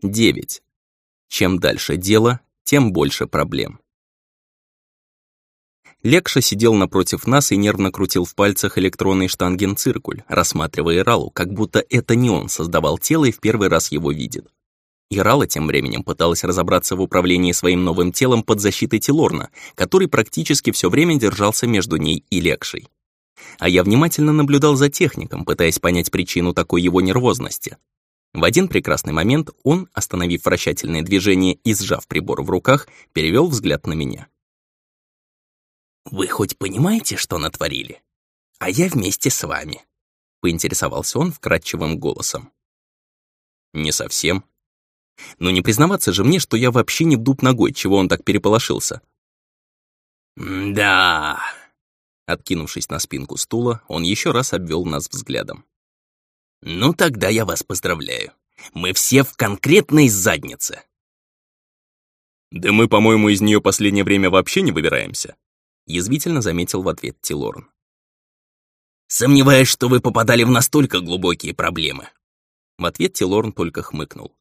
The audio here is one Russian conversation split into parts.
Глава 9. Чем дальше дело, тем больше проблем. Лекша сидел напротив нас и нервно крутил в пальцах электронный штангенциркуль, рассматривая Иралу, как будто это не он создавал тело и в первый раз его видит. Ирала тем временем пыталась разобраться в управлении своим новым телом под защитой Тилорна, который практически все время держался между ней и Лекшей. А я внимательно наблюдал за техником, пытаясь понять причину такой его нервозности. В один прекрасный момент он, остановив вращательное движение и сжав прибор в руках, перевел взгляд на меня. «Вы хоть понимаете, что натворили? А я вместе с вами», — поинтересовался он вкрадчивым голосом. «Не совсем. Но не признаваться же мне, что я вообще не в дуб ногой, чего он так переполошился». «Да...» Откинувшись на спинку стула, он еще раз обвел нас взглядом. «Ну тогда я вас поздравляю. Мы все в конкретной заднице». «Да мы, по-моему, из нее последнее время вообще не выбираемся», язвительно заметил в ответ Тилорн. «Сомневаюсь, что вы попадали в настолько глубокие проблемы». В ответ Тилорн только хмыкнул.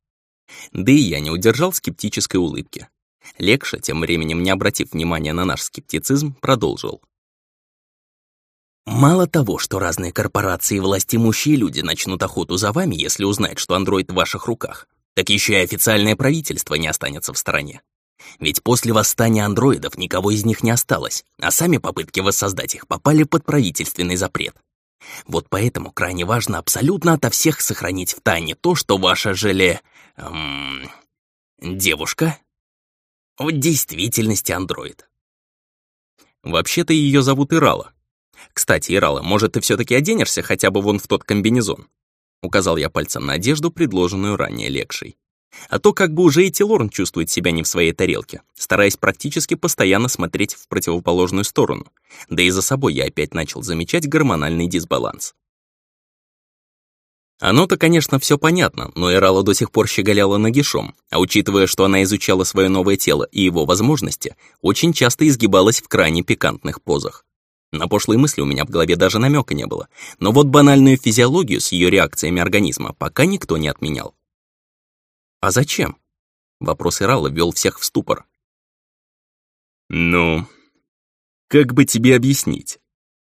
Да и я не удержал скептической улыбки. Лекша, тем временем не обратив внимания на наш скептицизм, продолжил. Мало того, что разные корпорации и властимущие люди начнут охоту за вами, если узнают, что андроид в ваших руках, так еще и официальное правительство не останется в стороне. Ведь после восстания андроидов никого из них не осталось, а сами попытки воссоздать их попали под правительственный запрет. Вот поэтому крайне важно абсолютно ото всех сохранить в тайне то, что ваша желе... Эм, девушка в действительности андроид. Вообще-то ее зовут Ирала, «Кстати, Ирала, может, ты все таки оденешься хотя бы вон в тот комбинезон?» Указал я пальцем на одежду, предложенную ранее Лекшей. А то как бы уже и Тилорн чувствует себя не в своей тарелке, стараясь практически постоянно смотреть в противоположную сторону. Да и за собой я опять начал замечать гормональный дисбаланс. Оно-то, конечно, все понятно, но Ирала до сих пор щеголяла нагишом, а учитывая, что она изучала свое новое тело и его возможности, очень часто изгибалась в крайне пикантных позах. На пошлые мысли у меня в голове даже намека не было. Но вот банальную физиологию с ее реакциями организма пока никто не отменял. «А зачем?» Вопрос Ирала ввел всех в ступор. «Ну, как бы тебе объяснить?»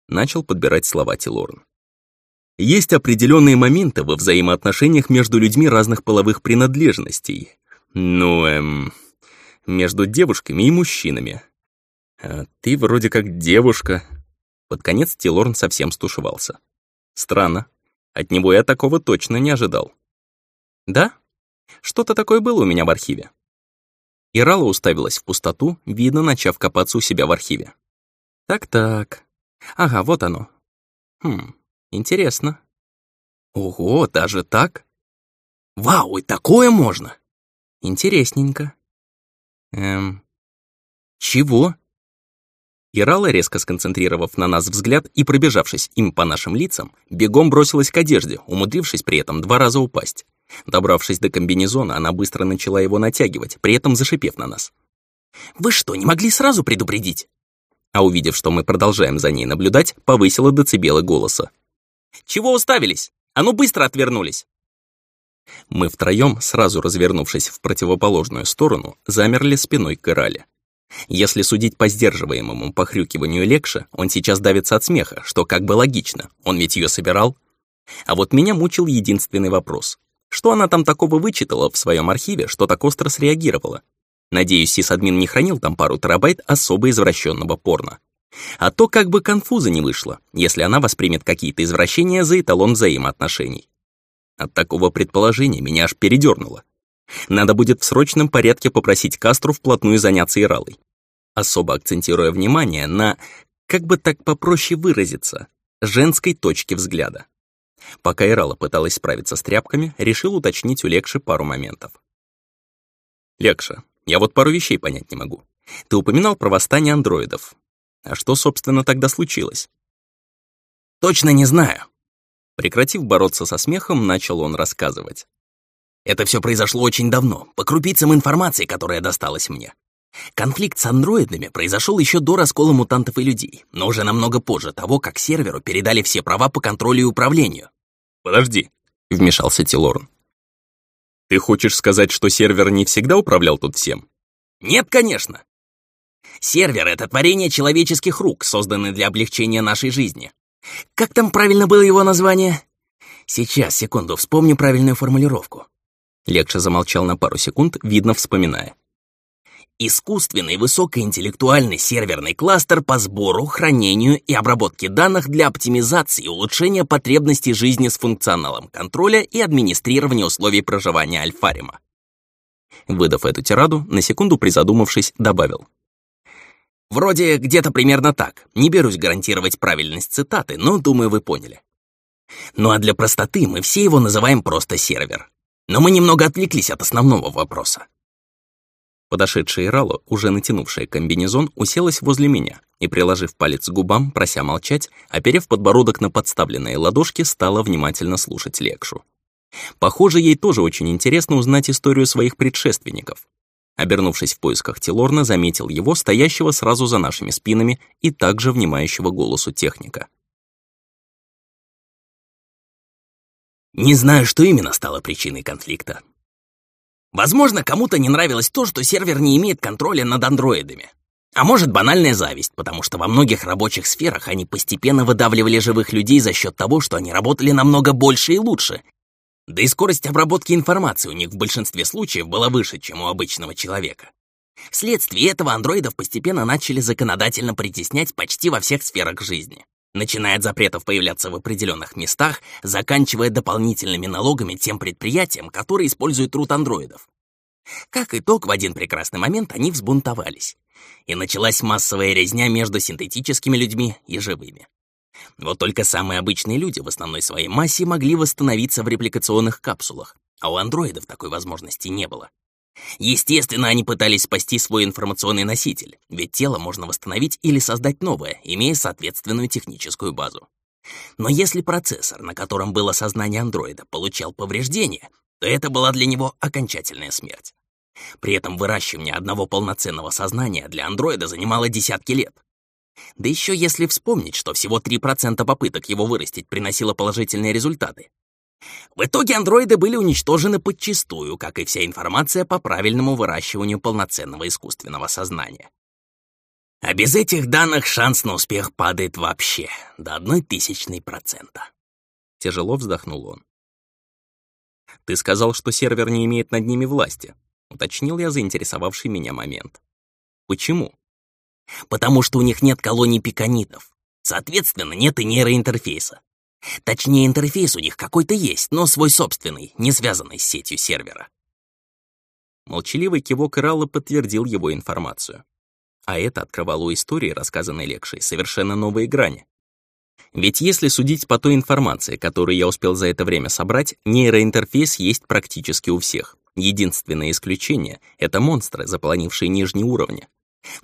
Начал подбирать слова Тилорн. Есть определенные моменты во взаимоотношениях между людьми разных половых принадлежностей. Ну, эм, между девушками и мужчинами. А ты вроде как девушка, под конец Тилорн совсем стушевался. Странно. От него я такого точно не ожидал. Да? Что-то такое было у меня в архиве. Ирала уставилась в пустоту, видно, начав копаться у себя в архиве. Так-так. Ага, вот оно. Хм, интересно. Ого, даже так? Вау, и такое можно! Интересненько. Эм... Чего? Ирала, резко сконцентрировав на нас взгляд и пробежавшись им по нашим лицам, бегом бросилась к одежде, умудрившись при этом два раза упасть. Добравшись до комбинезона, она быстро начала его натягивать, при этом зашипев на нас. «Вы что, не могли сразу предупредить?» А увидев, что мы продолжаем за ней наблюдать, повысила децибелы голоса. «Чего уставились? А ну быстро отвернулись!» Мы втроем, сразу развернувшись в противоположную сторону, замерли спиной к Ирале. Если судить по сдерживаемому похрюкиванию Лекша, он сейчас давится от смеха, что как бы логично, он ведь ее собирал. А вот меня мучил единственный вопрос. Что она там такого вычитала в своем архиве, что так остро среагировала? Надеюсь, сисадмин не хранил там пару терабайт особо извращенного порно. А то как бы конфуза не вышло, если она воспримет какие-то извращения за эталон взаимоотношений. От такого предположения меня аж передернуло. Надо будет в срочном порядке попросить Кастру вплотную заняться Иралой. Особо акцентируя внимание на, как бы так попроще выразиться, женской точке взгляда. Пока Ирала пыталась справиться с тряпками, решил уточнить у Лекши пару моментов. «Лекша, я вот пару вещей понять не могу. Ты упоминал про восстание андроидов. А что, собственно, тогда случилось?» «Точно не знаю». Прекратив бороться со смехом, начал он рассказывать. Это все произошло очень давно, по крупицам информации, которая досталась мне. Конфликт с андроидами произошел еще до раскола мутантов и людей, но уже намного позже того, как серверу передали все права по контролю и управлению. «Подожди», — вмешался Тилорн. Ты хочешь сказать, что сервер не всегда управлял тут всем? Нет, конечно. Сервер — это творение человеческих рук, созданное для облегчения нашей жизни. Как там правильно было его название? Сейчас, секунду, вспомню правильную формулировку. Лекша замолчал на пару секунд, видно, вспоминая. Искусственный высокоинтеллектуальный серверный кластер по сбору, хранению и обработке данных для оптимизации и улучшения потребностей жизни с функционалом контроля и администрирования условий проживания Альфарима. Выдав эту тираду, на секунду призадумавшись, добавил. Вроде где-то примерно так. Не берусь гарантировать правильность цитаты, но думаю, вы поняли. Ну а для простоты мы все его называем просто сервер. Но мы немного отвлеклись от основного вопроса. Подошедшая Ирала, уже натянувшая комбинезон, уселась возле меня и, приложив палец к губам, прося молчать, оперев подбородок на подставленные ладошки, стала внимательно слушать Лекшу. Похоже, ей тоже очень интересно узнать историю своих предшественников. Обернувшись в поисках Тилорна, заметил его, стоящего сразу за нашими спинами и также внимающего голосу техника. Не знаю, что именно стало причиной конфликта, Возможно, кому-то не нравилось то, что сервер не имеет контроля над андроидами. А может, банальная зависть, потому что во многих рабочих сферах они постепенно выдавливали живых людей за счет того, что они работали намного больше и лучше. Да и скорость обработки информации у них в большинстве случаев была выше, чем у обычного человека. Вследствие этого андроидов постепенно начали законодательно притеснять почти во всех сферах жизни. Начиная от запретов появляться в определенных местах, заканчивая дополнительными налогами тем предприятиям, которые используют труд андроидов. Как итог, в один прекрасный момент они взбунтовались. И началась массовая резня между синтетическими людьми и живыми. Вот только самые обычные люди в основной своей массе могли восстановиться в репликационных капсулах, а у андроидов такой возможности не было. Естественно, они пытались спасти свой информационный носитель, ведь тело можно восстановить или создать новое, имея соответственную техническую базу. Но если процессор, на котором было сознание андроида, получал повреждения, то это была для него окончательная смерть. При этом выращивание одного полноценного сознания для андроида занимало десятки лет. Да еще если вспомнить, что всего 3% попыток его вырастить приносило положительные результаты, в итоге андроиды были уничтожены подчистую, как и вся информация по правильному выращиванию полноценного искусственного сознания. А без этих данных шанс на успех падает вообще до одной тысячной процента. Тяжело вздохнул он. «Ты сказал, что сервер не имеет над ними власти», — уточнил я заинтересовавший меня момент. «Почему?» «Потому что у них нет колоний пиканитов. Соответственно, нет и нейроинтерфейса. Точнее, интерфейс у них какой-то есть, но свой собственный, не связанный с сетью сервера. Молчаливый кивок Иралла подтвердил его информацию. А это открывало у истории, рассказанной Лекшей, совершенно новые грани. Ведь если судить по той информации, которую я успел за это время собрать, нейроинтерфейс есть практически у всех. Единственное исключение — это монстры, заполонившие нижние уровни.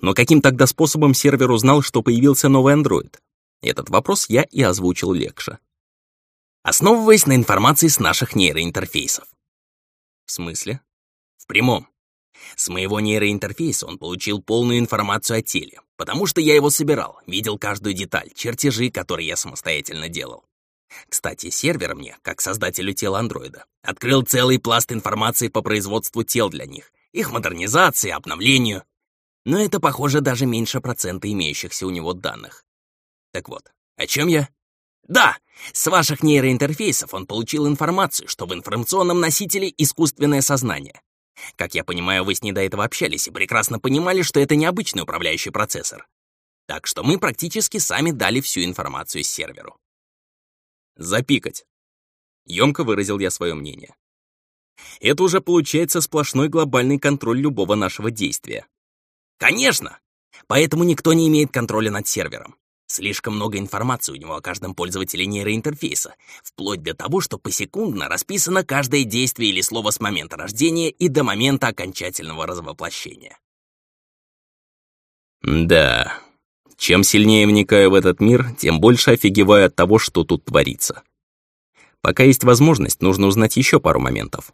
Но каким тогда способом сервер узнал, что появился новый андроид? Этот вопрос я и озвучил Лекша основываясь на информации с наших нейроинтерфейсов. В смысле? В прямом. С моего нейроинтерфейса он получил полную информацию о теле, потому что я его собирал, видел каждую деталь, чертежи, которые я самостоятельно делал. Кстати, сервер мне, как создателю тела андроида, открыл целый пласт информации по производству тел для них, их модернизации, обновлению. Но это, похоже, даже меньше процента имеющихся у него данных. Так вот, о чем я? Да, с ваших нейроинтерфейсов он получил информацию, что в информационном носителе искусственное сознание. Как я понимаю, вы с ней до этого общались и прекрасно понимали, что это необычный управляющий процессор. Так что мы практически сами дали всю информацию серверу. Запикать. Ёмко выразил я свое мнение. Это уже получается сплошной глобальный контроль любого нашего действия. Конечно! Поэтому никто не имеет контроля над сервером. Слишком много информации у него о каждом пользователе нейроинтерфейса, вплоть до того, что посекундно расписано каждое действие или слово с момента рождения и до момента окончательного развоплощения. Да, чем сильнее вникаю в этот мир, тем больше офигеваю от того, что тут творится. Пока есть возможность, нужно узнать еще пару моментов.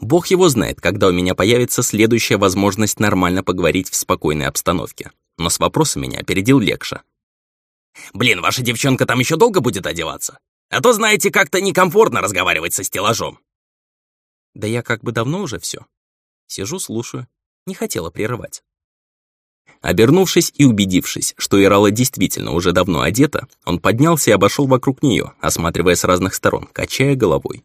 Бог его знает, когда у меня появится следующая возможность нормально поговорить в спокойной обстановке но с вопросом меня опередил Лекша. «Блин, ваша девчонка там еще долго будет одеваться? А то, знаете, как-то некомфортно разговаривать со стеллажом». Да я как бы давно уже все. Сижу, слушаю. Не хотела прерывать. Обернувшись и убедившись, что Ирала действительно уже давно одета, он поднялся и обошел вокруг нее, осматривая с разных сторон, качая головой.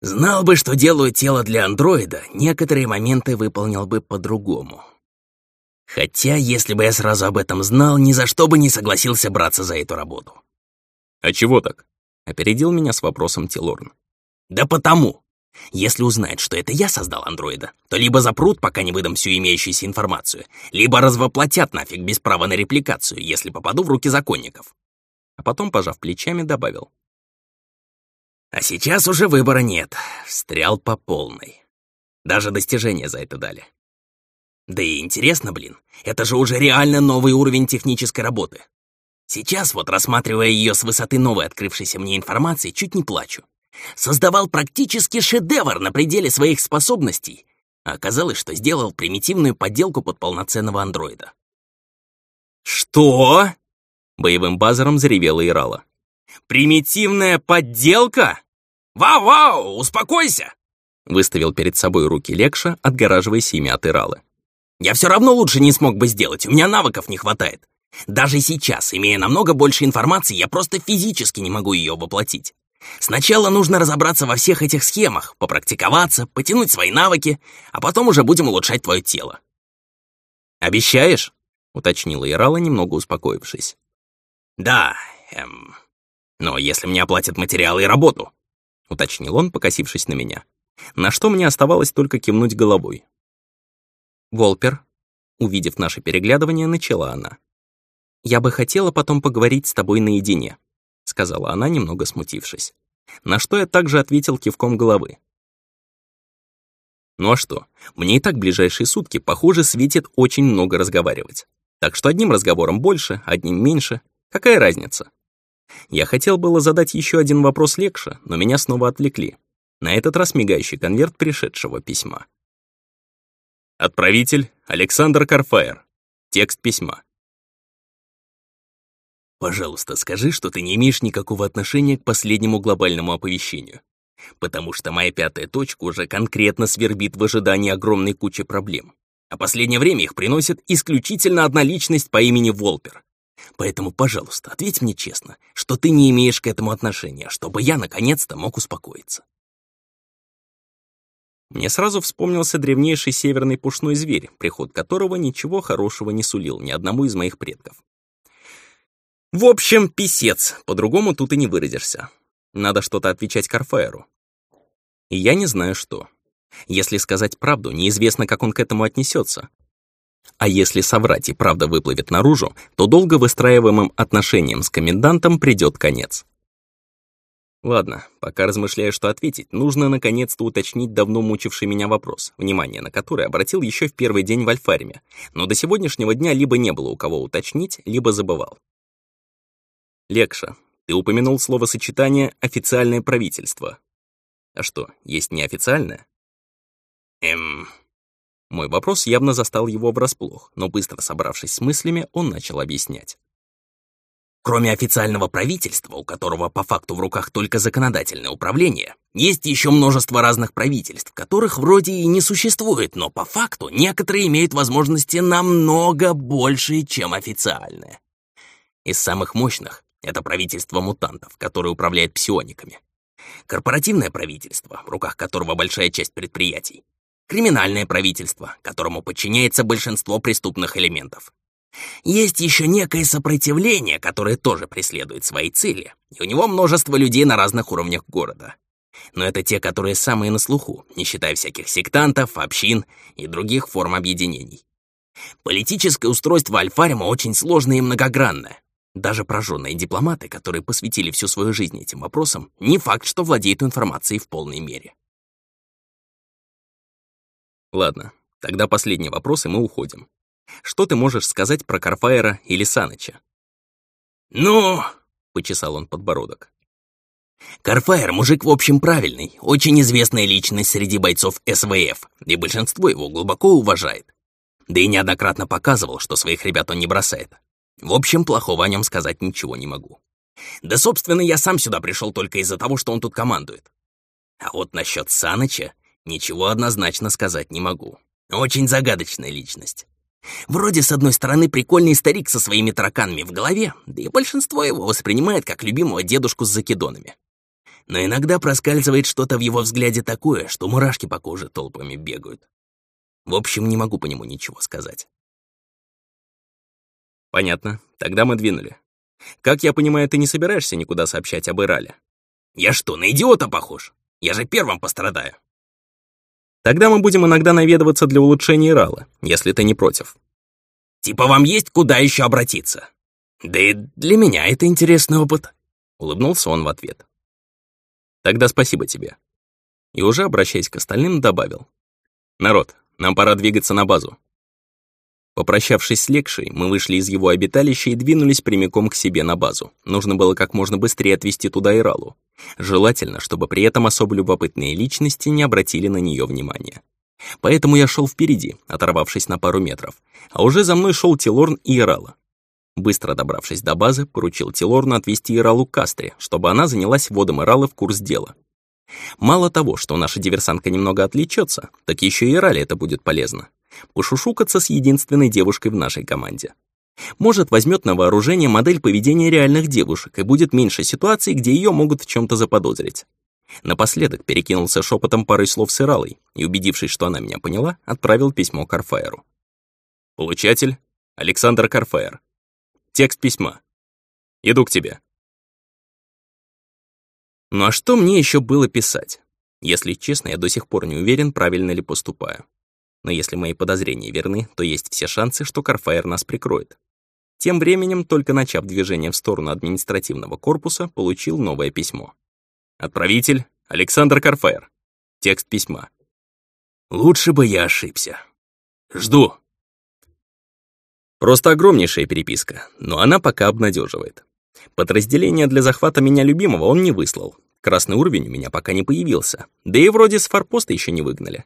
«Знал бы, что делаю тело для андроида, некоторые моменты выполнил бы по-другому. Хотя, если бы я сразу об этом знал, ни за что бы не согласился браться за эту работу». «А чего так?» — опередил меня с вопросом Тилорн. «Да потому! Если узнают, что это я создал андроида, то либо запрут, пока не выдам всю имеющуюся информацию, либо развоплотят нафиг без права на репликацию, если попаду в руки законников. А потом, пожав плечами, добавил. А сейчас уже выбора нет. Встрял по полной. Даже достижения за это дали. Да и интересно, блин, это же уже реально новый уровень технической работы. Сейчас вот, рассматривая ее с высоты новой открывшейся мне информации, чуть не плачу создавал практически шедевр на пределе своих способностей, а оказалось, что сделал примитивную подделку под полноценного андроида. «Что?» — боевым базаром заревела Ирала. «Примитивная подделка? Вау-вау, успокойся!» Выставил перед собой руки Лекша, отгораживаясь ими от Иралы. «Я все равно лучше не смог бы сделать, у меня навыков не хватает. Даже сейчас, имея намного больше информации, я просто физически не могу ее воплотить. Сначала нужно разобраться во всех этих схемах, попрактиковаться, потянуть свои навыки, а потом уже будем улучшать твое тело. «Обещаешь?» — уточнила Ярала, немного успокоившись. «Да, эм... Но если мне оплатят материалы и работу», — уточнил он, покосившись на меня. На что мне оставалось только кивнуть головой. «Волпер», — увидев наше переглядывание, начала она. «Я бы хотела потом поговорить с тобой наедине». — сказала она, немного смутившись. На что я также ответил кивком головы. Ну а что, мне и так ближайшие сутки, похоже, светит очень много разговаривать. Так что одним разговором больше, одним меньше. Какая разница? Я хотел было задать еще один вопрос Лекша, но меня снова отвлекли. На этот раз мигающий конверт пришедшего письма. Отправитель Александр Карфаер. Текст письма. Пожалуйста, скажи, что ты не имеешь никакого отношения к последнему глобальному оповещению. Потому что моя пятая точка уже конкретно свербит в ожидании огромной кучи проблем. А последнее время их приносит исключительно одна личность по имени Волпер. Поэтому, пожалуйста, ответь мне честно, что ты не имеешь к этому отношения, чтобы я наконец-то мог успокоиться. Мне сразу вспомнился древнейший северный пушной зверь, приход которого ничего хорошего не сулил ни одному из моих предков. В общем, писец, по-другому тут и не выразишься. Надо что-то отвечать Карфаеру. И я не знаю что. Если сказать правду, неизвестно, как он к этому отнесется. А если соврать и правда выплывет наружу, то долго выстраиваемым отношениям с комендантом придет конец. Ладно, пока размышляю, что ответить, нужно наконец-то уточнить давно мучивший меня вопрос, внимание на который обратил еще в первый день в Альфариме, но до сегодняшнего дня либо не было у кого уточнить, либо забывал. Лекша, ты упомянул словосочетание «официальное правительство». А что, есть неофициальное? Эм... Мой вопрос явно застал его врасплох, но быстро собравшись с мыслями, он начал объяснять. Кроме официального правительства, у которого по факту в руках только законодательное управление, есть еще множество разных правительств, которых вроде и не существует, но по факту некоторые имеют возможности намного больше, чем официальное. Из самых мощных это правительство мутантов, которое управляет псиониками. Корпоративное правительство, в руках которого большая часть предприятий. Криминальное правительство, которому подчиняется большинство преступных элементов. Есть еще некое сопротивление, которое тоже преследует свои цели, и у него множество людей на разных уровнях города. Но это те, которые самые на слуху, не считая всяких сектантов, общин и других форм объединений. Политическое устройство Альфарима очень сложное и многогранное, даже прожженные дипломаты, которые посвятили всю свою жизнь этим вопросам, не факт, что владеют информацией в полной мере. Ладно, тогда последний вопрос, и мы уходим. Что ты можешь сказать про Карфаера или Саныча? «Ну...» — почесал он подбородок. Карфаер мужик в общем правильный, очень известная личность среди бойцов СВФ, и большинство его глубоко уважает. Да и неоднократно показывал, что своих ребят он не бросает. В общем, плохого о нем сказать ничего не могу. Да, собственно, я сам сюда пришел только из-за того, что он тут командует. А вот насчет Саныча ничего однозначно сказать не могу. Очень загадочная личность. Вроде, с одной стороны, прикольный старик со своими тараканами в голове, да и большинство его воспринимает как любимого дедушку с закидонами. Но иногда проскальзывает что-то в его взгляде такое, что мурашки по коже толпами бегают. В общем, не могу по нему ничего сказать. Понятно. Тогда мы двинули. Как я понимаю, ты не собираешься никуда сообщать об Ирале? Я что, на идиота похож? Я же первым пострадаю. Тогда мы будем иногда наведываться для улучшения Ирала, если ты не против. Типа вам есть куда еще обратиться? Да и для меня это интересный опыт. Улыбнулся он в ответ. Тогда спасибо тебе. И уже обращаясь к остальным, добавил. Народ, нам пора двигаться на базу. Попрощавшись с Лекшей, мы вышли из его обиталища и двинулись прямиком к себе на базу. Нужно было как можно быстрее отвезти туда Иралу. Желательно, чтобы при этом особо любопытные личности не обратили на нее внимания. Поэтому я шел впереди, оторвавшись на пару метров, а уже за мной шел Тилорн и Ирала. Быстро добравшись до базы, поручил Тилорну отвезти Иралу к Кастре, чтобы она занялась вводом Иралы в курс дела. Мало того, что наша диверсантка немного отвлечется, так еще и Ирале это будет полезно пошушукаться с единственной девушкой в нашей команде. Может, возьмет на вооружение модель поведения реальных девушек и будет меньше ситуаций, где ее могут в чем-то заподозрить. Напоследок перекинулся шепотом парой слов с Иралой и, убедившись, что она меня поняла, отправил письмо Карфаеру. Получатель — Александр Карфаер. Текст письма. Иду к тебе. Ну а что мне еще было писать? Если честно, я до сих пор не уверен, правильно ли поступаю но если мои подозрения верны, то есть все шансы, что Карфаер нас прикроет. Тем временем, только начав движение в сторону административного корпуса, получил новое письмо. Отправитель — Александр Карфаер. Текст письма. «Лучше бы я ошибся. Жду». Просто огромнейшая переписка, но она пока обнадеживает. Подразделение для захвата меня любимого он не выслал. Красный уровень у меня пока не появился. Да и вроде с форпоста еще не выгнали.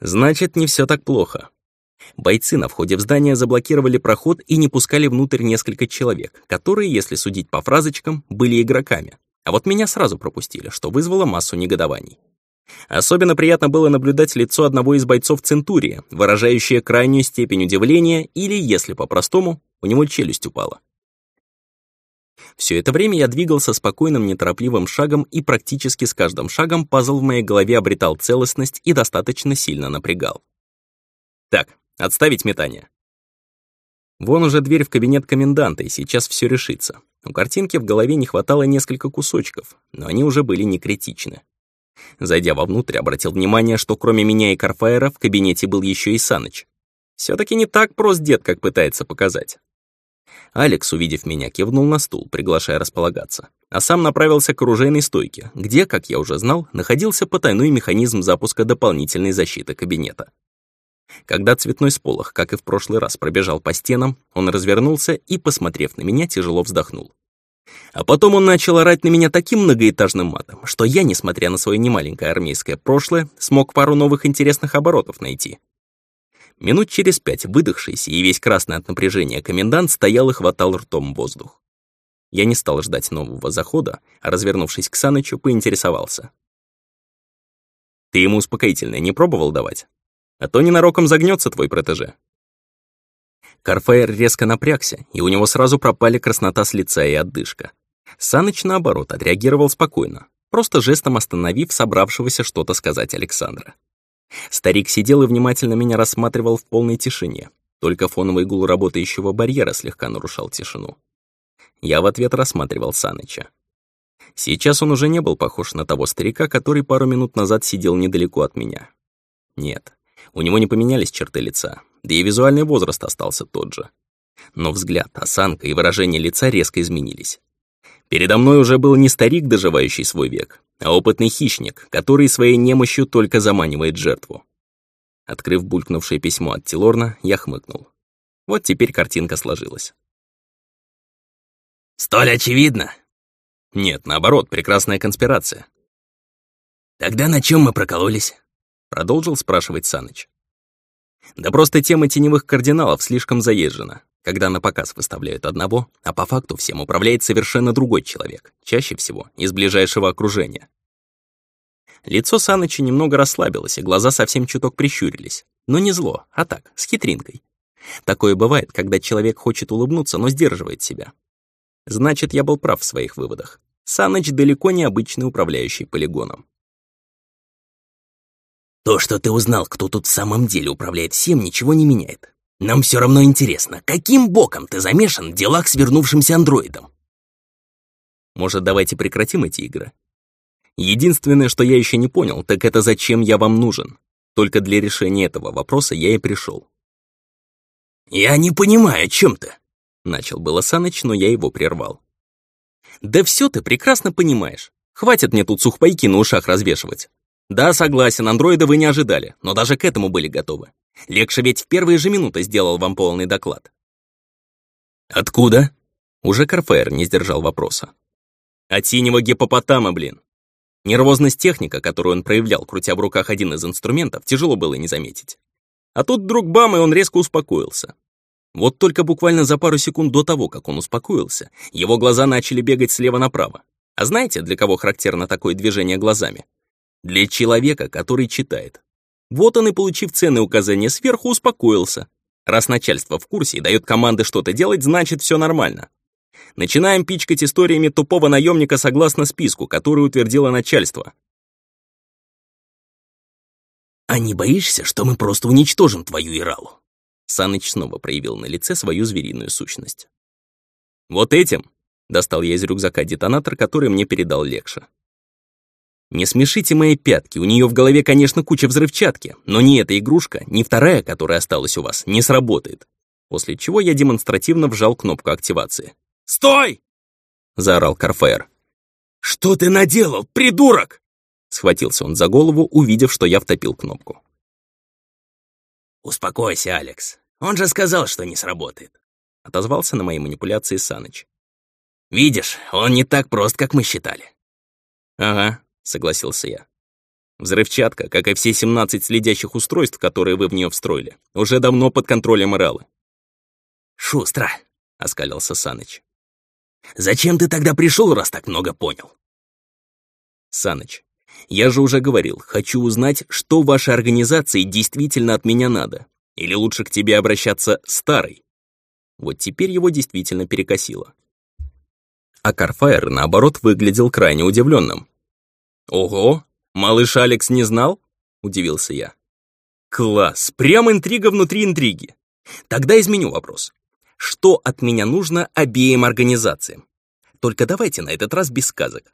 Значит, не все так плохо. Бойцы на входе в здание заблокировали проход и не пускали внутрь несколько человек, которые, если судить по фразочкам, были игроками. А вот меня сразу пропустили, что вызвало массу негодований. Особенно приятно было наблюдать лицо одного из бойцов Центурии, выражающее крайнюю степень удивления или, если по-простому, у него челюсть упала. Все это время я двигался спокойным, неторопливым шагом, и практически с каждым шагом пазл в моей голове обретал целостность и достаточно сильно напрягал. Так, отставить метание. Вон уже дверь в кабинет коменданта, и сейчас все решится. У картинки в голове не хватало несколько кусочков, но они уже были не критичны. Зайдя вовнутрь, обратил внимание, что кроме меня и Карфаера в кабинете был еще и Саныч. все таки не так прост дед, как пытается показать. Алекс, увидев меня, кивнул на стул, приглашая располагаться, а сам направился к оружейной стойке, где, как я уже знал, находился потайной механизм запуска дополнительной защиты кабинета. Когда цветной сполох, как и в прошлый раз, пробежал по стенам, он развернулся и, посмотрев на меня, тяжело вздохнул. А потом он начал орать на меня таким многоэтажным матом, что я, несмотря на свое немаленькое армейское прошлое, смог пару новых интересных оборотов найти. Минут через пять выдохшийся и весь красный от напряжения комендант стоял и хватал ртом воздух. Я не стал ждать нового захода, а, развернувшись к Санычу, поинтересовался. «Ты ему успокоительное не пробовал давать? А то ненароком загнется твой протеже». Карфаер резко напрягся, и у него сразу пропали краснота с лица и отдышка. Саныч, наоборот, отреагировал спокойно, просто жестом остановив собравшегося что-то сказать Александра. Старик сидел и внимательно меня рассматривал в полной тишине. Только фоновый гул работающего барьера слегка нарушал тишину. Я в ответ рассматривал Саныча. Сейчас он уже не был похож на того старика, который пару минут назад сидел недалеко от меня. Нет, у него не поменялись черты лица, да и визуальный возраст остался тот же. Но взгляд, осанка и выражение лица резко изменились. Передо мной уже был не старик, доживающий свой век, а опытный хищник, который своей немощью только заманивает жертву. Открыв булькнувшее письмо от Тилорна, я хмыкнул. Вот теперь картинка сложилась. «Столь очевидно?» «Нет, наоборот, прекрасная конспирация». «Тогда на чем мы прокололись?» Продолжил спрашивать Саныч. «Да просто тема теневых кардиналов слишком заезжена когда на показ выставляют одного, а по факту всем управляет совершенно другой человек, чаще всего из ближайшего окружения. Лицо Саныча немного расслабилось, и глаза совсем чуток прищурились. Но не зло, а так, с хитринкой. Такое бывает, когда человек хочет улыбнуться, но сдерживает себя. Значит, я был прав в своих выводах. Саныч далеко не обычный управляющий полигоном. То, что ты узнал, кто тут в самом деле управляет всем, ничего не меняет. Нам все равно интересно, каким боком ты замешан в делах с вернувшимся андроидом? Может, давайте прекратим эти игры? Единственное, что я еще не понял, так это зачем я вам нужен. Только для решения этого вопроса я и пришел. «Я не понимаю, о чем ты?» Начал было Саныч, но я его прервал. «Да все ты прекрасно понимаешь. Хватит мне тут сухпайки на ушах развешивать. Да, согласен, андроида вы не ожидали, но даже к этому были готовы. Лекша ведь в первые же минуты сделал вам полный доклад». «Откуда?» Уже Карфаер не сдержал вопроса. «От синего гипопотама, блин. Нервозность техника, которую он проявлял, крутя в руках один из инструментов, тяжело было не заметить. А тут вдруг бам, и он резко успокоился. Вот только буквально за пару секунд до того, как он успокоился, его глаза начали бегать слева направо. А знаете, для кого характерно такое движение глазами? Для человека, который читает. Вот он и, получив ценные указания сверху, успокоился. Раз начальство в курсе и дает команды что-то делать, значит, все нормально. Начинаем пичкать историями тупого наемника согласно списку, который утвердило начальство. «А не боишься, что мы просто уничтожим твою Иралу?» Саныч снова проявил на лице свою звериную сущность. «Вот этим?» — достал я из рюкзака детонатор, который мне передал Лекша. «Не смешите мои пятки, у нее в голове, конечно, куча взрывчатки, но ни эта игрушка, ни вторая, которая осталась у вас, не сработает». После чего я демонстративно вжал кнопку активации. «Стой!» — заорал Карфаер. «Что ты наделал, придурок?» Схватился он за голову, увидев, что я втопил кнопку. «Успокойся, Алекс. Он же сказал, что не сработает», — отозвался на мои манипуляции Саныч. «Видишь, он не так прост, как мы считали». «Ага», — согласился я. Взрывчатка, как и все 17 следящих устройств, которые вы в нее встроили, уже давно под контролем Иралы. «Шустро», — оскалился Саныч. Зачем ты тогда пришел, раз так много понял? Саныч, я же уже говорил, хочу узнать, что вашей организации действительно от меня надо. Или лучше к тебе обращаться старый. Вот теперь его действительно перекосило. А Карфаер, наоборот, выглядел крайне удивленным. «Ого, малыш Алекс не знал?» — удивился я. «Класс, прям интрига внутри интриги. Тогда изменю вопрос что от меня нужно обеим организациям. Только давайте на этот раз без сказок.